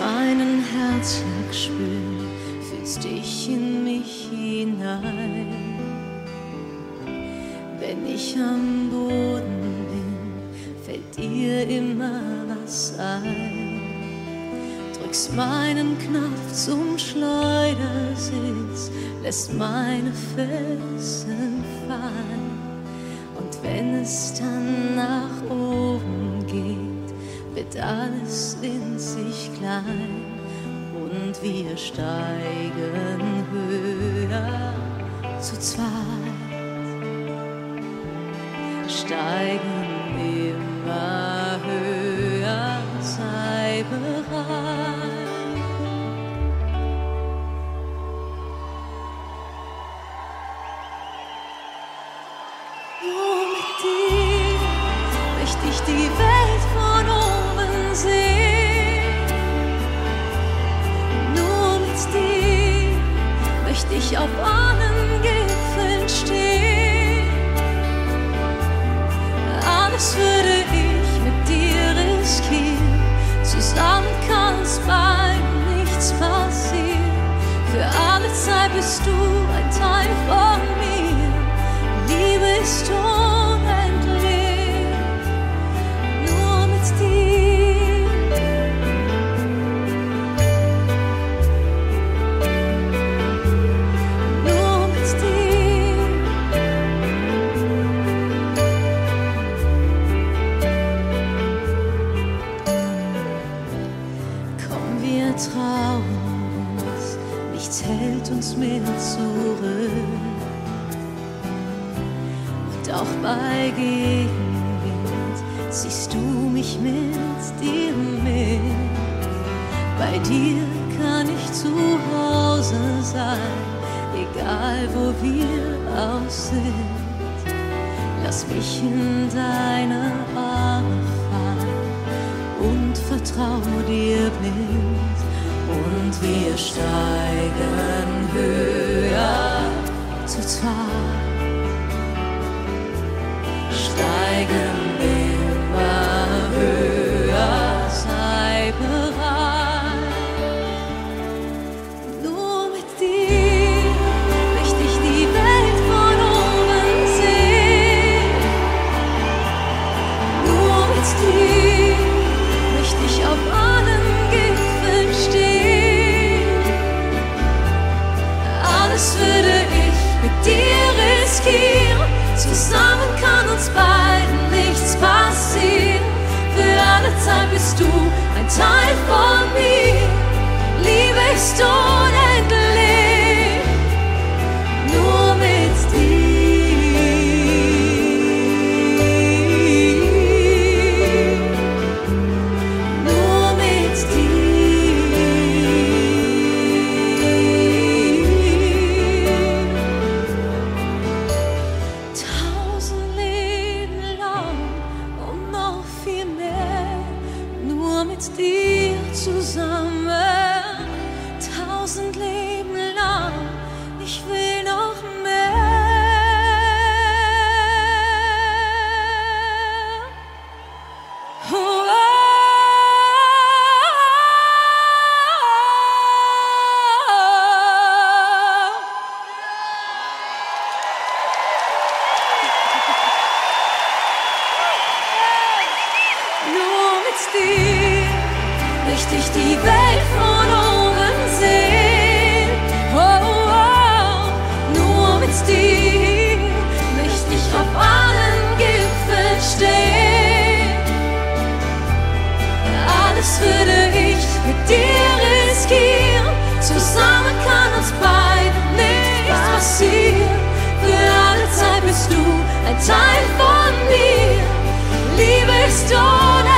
meinen Herzschlag spüren, fühlst dich in mich hinein. Wenn ich am Boden bin, fällt dir immer was ein. Drückst meinen Knopf zum Schleudersitz, lässt meine Fesseln fallen. Und wenn es dann nach oben wird alles in sich klein und wir steigen höher zu zweit, steigen immer höher, sei bereit. Nur mit dir möchte ich die Welt auf allen Gipfeln stehen. Alles würde ich mit dir riskieren. Zusammen kann es beiden nichts passieren. Für alle Zeit bist du ein Teil von mir. Liebe ist unendlich. Komm, wir trauen uns, nichts hält uns mehr zurück. Und auch bei Gegenwind ziehst du mich mit dir mit. Bei dir kann ich zu Hause sein, egal wo wir auch sind. Lass mich in deine Arme fallen und vertrau dir blind. Und wir steigen höher zu zweit, Alles würde ich mit dir riskieren. Zusammen kann uns beiden nichts passieren. Für alle Zeit bist du ein Teil von mir. Liebe ist unendlich. Dir zusammen. Tausend Leben lang, ich will noch mehr. Dir ich die Welt von oben sehen. Oh, oh, nur mit dir möchte ich auf allen Gipfeln stehen. Alles würde ich mit dir riskieren. Zusammen kann uns beiden nichts passieren. Für alle Zeit bist du ein Teil von mir. Liebe ist unendlich.